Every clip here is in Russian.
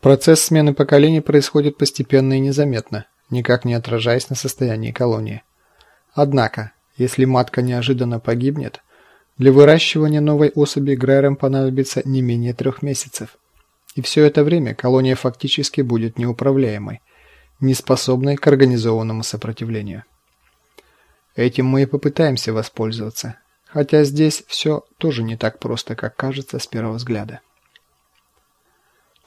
Процесс смены поколений происходит постепенно и незаметно, никак не отражаясь на состоянии колонии. Однако, если матка неожиданно погибнет, для выращивания новой особи Грэрам понадобится не менее трех месяцев. И все это время колония фактически будет неуправляемой, неспособной к организованному сопротивлению. Этим мы и попытаемся воспользоваться, хотя здесь все тоже не так просто, как кажется с первого взгляда.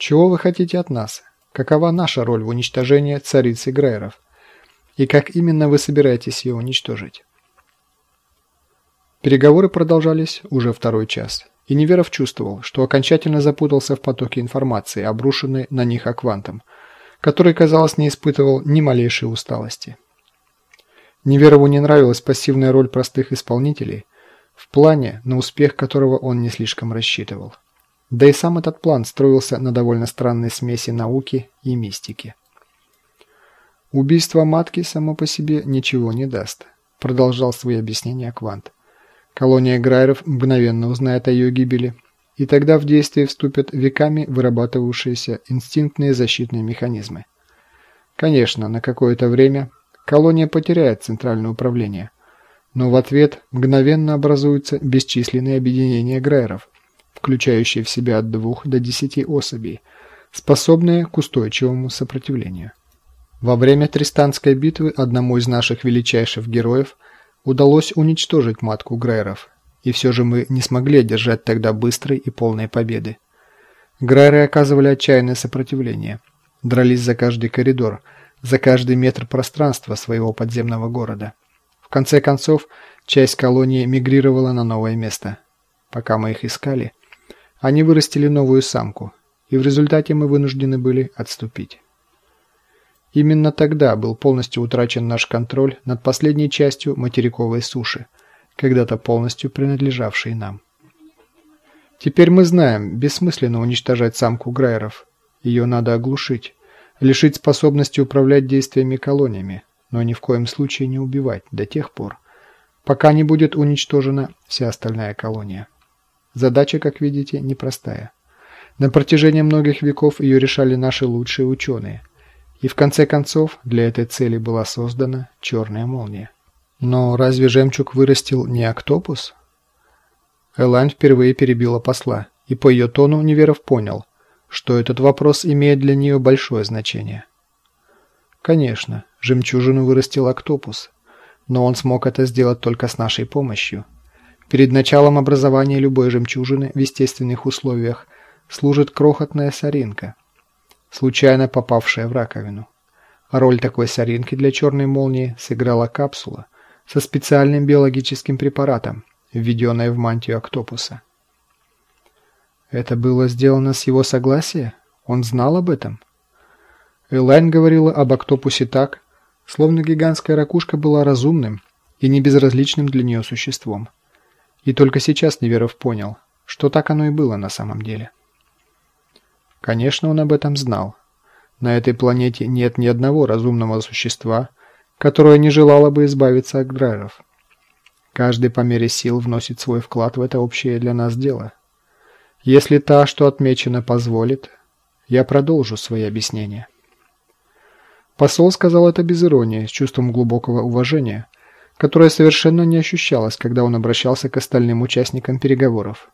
Чего вы хотите от нас? Какова наша роль в уничтожении царицы Грейров? И как именно вы собираетесь ее уничтожить? Переговоры продолжались уже второй час, и Неверов чувствовал, что окончательно запутался в потоке информации, обрушенной на них аквантом, который, казалось, не испытывал ни малейшей усталости. Неверову не нравилась пассивная роль простых исполнителей в плане, на успех которого он не слишком рассчитывал. Да и сам этот план строился на довольно странной смеси науки и мистики. «Убийство матки само по себе ничего не даст», – продолжал свои объяснения Квант. Колония Грайеров мгновенно узнает о ее гибели, и тогда в действие вступят веками вырабатывавшиеся инстинктные защитные механизмы. Конечно, на какое-то время колония потеряет центральное управление, но в ответ мгновенно образуются бесчисленные объединения Грайеров, включающие в себя от двух до десяти особей, способные к устойчивому сопротивлению. Во время Тристанской битвы одному из наших величайших героев – удалось уничтожить матку Грайеров, и все же мы не смогли одержать тогда быстрой и полной победы. Грайеры оказывали отчаянное сопротивление, дрались за каждый коридор, за каждый метр пространства своего подземного города. В конце концов, часть колонии мигрировала на новое место. Пока мы их искали, они вырастили новую самку, и в результате мы вынуждены были отступить. Именно тогда был полностью утрачен наш контроль над последней частью материковой суши, когда-то полностью принадлежавшей нам. Теперь мы знаем, бессмысленно уничтожать самку Грайеров. Ее надо оглушить, лишить способности управлять действиями колониями, но ни в коем случае не убивать до тех пор, пока не будет уничтожена вся остальная колония. Задача, как видите, непростая. На протяжении многих веков ее решали наши лучшие ученые – и в конце концов для этой цели была создана черная молния. Но разве жемчуг вырастил не октопус? Элайн впервые перебила посла, и по ее тону Неверов понял, что этот вопрос имеет для нее большое значение. Конечно, жемчужину вырастил октопус, но он смог это сделать только с нашей помощью. Перед началом образования любой жемчужины в естественных условиях служит крохотная соринка – случайно попавшая в раковину. Роль такой соринки для черной молнии сыграла капсула со специальным биологическим препаратом, введенная в мантию октопуса. Это было сделано с его согласия? Он знал об этом? Элайн говорила об октопусе так, словно гигантская ракушка была разумным и не безразличным для нее существом. И только сейчас Неверов понял, что так оно и было на самом деле. Конечно, он об этом знал. На этой планете нет ни одного разумного существа, которое не желало бы избавиться от драйров. Каждый по мере сил вносит свой вклад в это общее для нас дело. Если та, что отмечена, позволит, я продолжу свои объяснения. Посол сказал это без иронии, с чувством глубокого уважения, которое совершенно не ощущалось, когда он обращался к остальным участникам переговоров.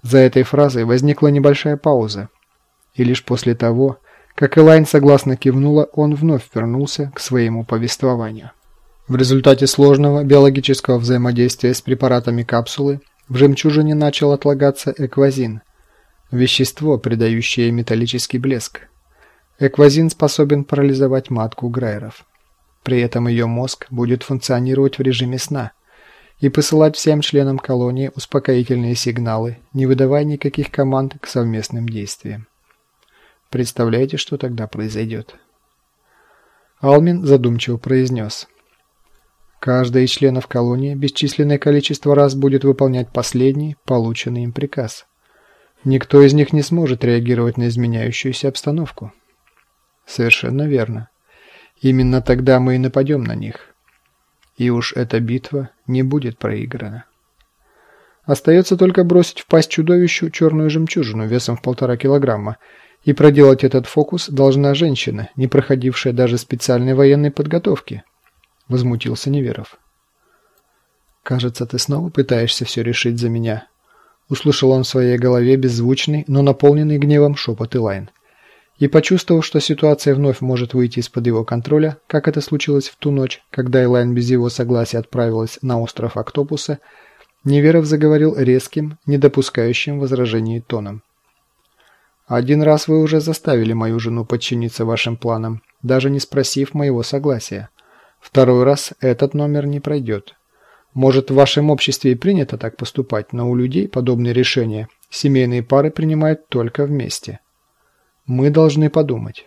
За этой фразой возникла небольшая пауза, и лишь после того, как Элайн согласно кивнула, он вновь вернулся к своему повествованию. В результате сложного биологического взаимодействия с препаратами капсулы в жемчужине начал отлагаться эквазин – вещество, придающее металлический блеск. Эквазин способен парализовать матку Грайеров. При этом ее мозг будет функционировать в режиме сна и посылать всем членам колонии успокоительные сигналы, не выдавая никаких команд к совместным действиям. Представляете, что тогда произойдет? Алмин задумчиво произнес. Каждый из членов колонии бесчисленное количество раз будет выполнять последний, полученный им приказ. Никто из них не сможет реагировать на изменяющуюся обстановку. Совершенно верно. Именно тогда мы и нападем на них. И уж эта битва не будет проиграна. Остается только бросить в пасть чудовищу черную жемчужину весом в полтора килограмма И проделать этот фокус должна женщина, не проходившая даже специальной военной подготовки. Возмутился Неверов. «Кажется, ты снова пытаешься все решить за меня», Услышал он в своей голове беззвучный, но наполненный гневом шепот Илайн. И почувствовав, что ситуация вновь может выйти из-под его контроля, как это случилось в ту ночь, когда Элайн без его согласия отправилась на остров Октопуса, Неверов заговорил резким, не допускающим возражений тоном. «Один раз вы уже заставили мою жену подчиниться вашим планам, даже не спросив моего согласия. Второй раз этот номер не пройдет. Может, в вашем обществе и принято так поступать, но у людей подобные решения семейные пары принимают только вместе. Мы должны подумать».